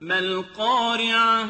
مَا الْقَارِعَةُ